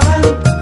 Bye.